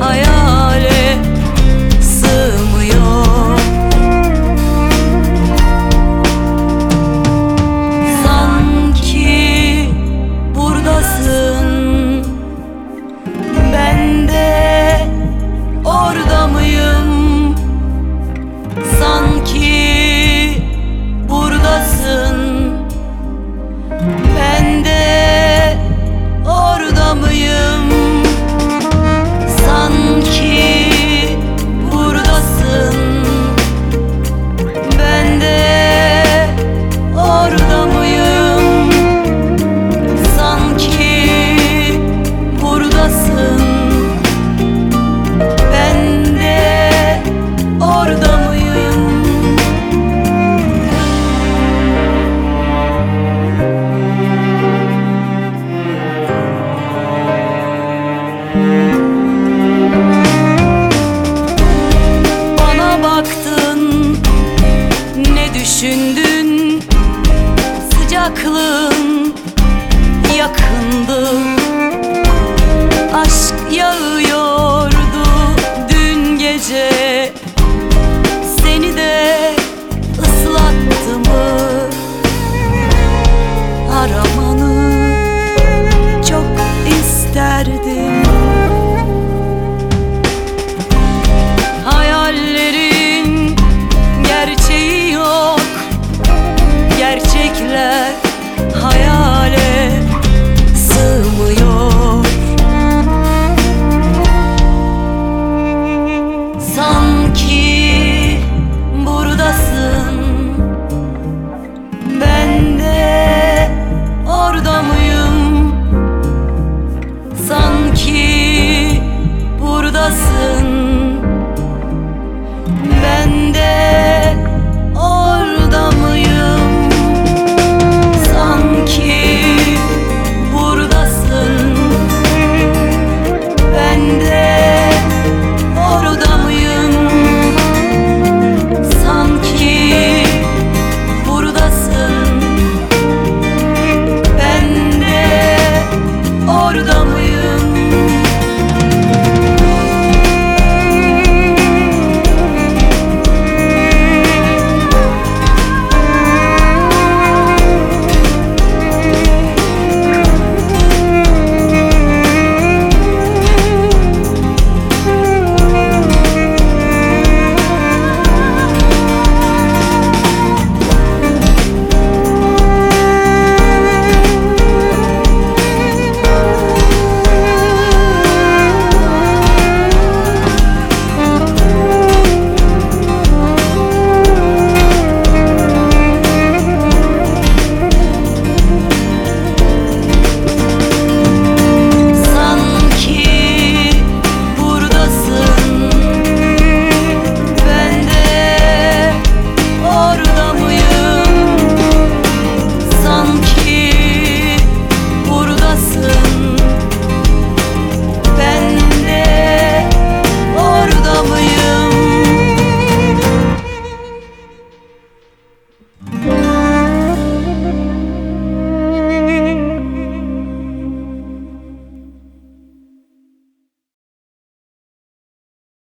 hayale düşündün? Sıcaklığı